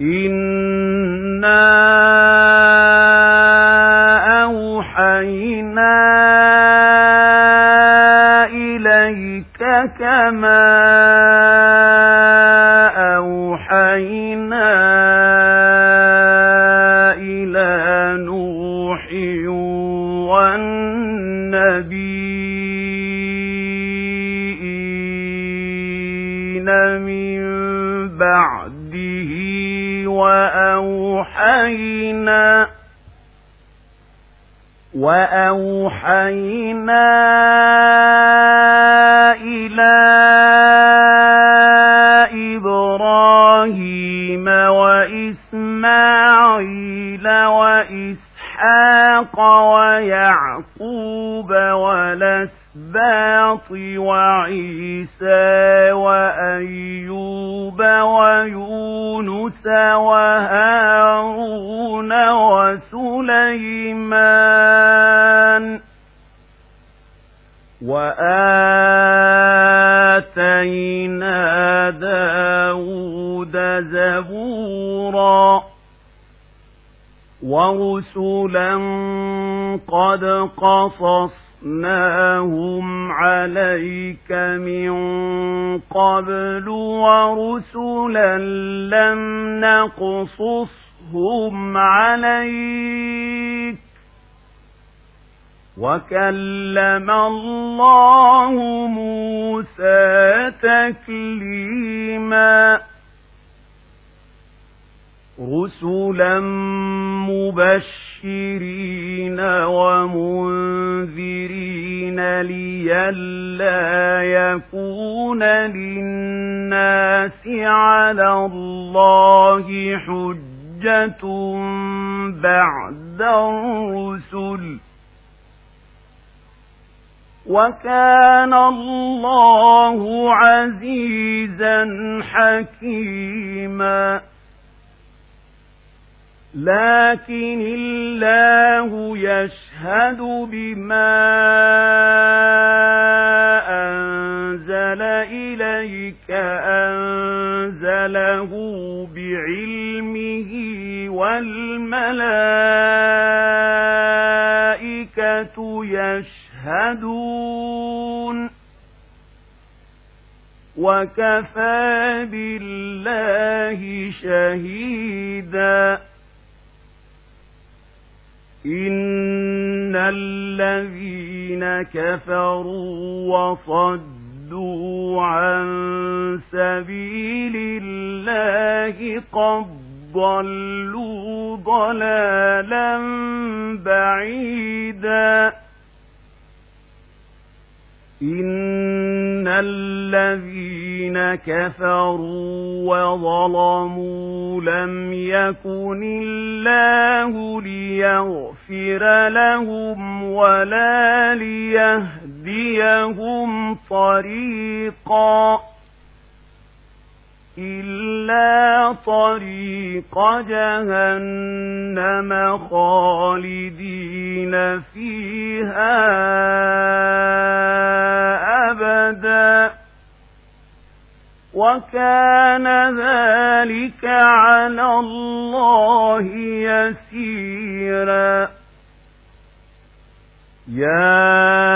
إنا أوحينا إليك كما أوحينا إلى نوح والنبيين من بعده وأوحينا وأوحينا إلى إبراهيم وإسماعيل وإسحاق ويعقوب والأسباط وعيسى وأيوب وهارون وسليمان وآتينا داود زبورا ورسلا قد قصصناهم عليك من قبل ورسلا لم نقصصهم عليك وكلم الله موسى تكليما رسلا مبشرين لئلا يكون للناس على الله حجة بعد الرسل. وكان الله عزيزا حكيما. لكن الله يشهد بما إليك أنزله بعلمه والملائكة يشهدون وكفى بالله شهيدا إن الذين كفروا وصدوا عن سبيل الله قد ضلوا ضلالا بعيدا. إن الذين كفروا وظلموا لم يكن الله ليغفر لهم ولا ليهديهم طريقا إلا طريق جهنم خالدين فيها أبدا. وكان ذلك على الله يسيرا. يا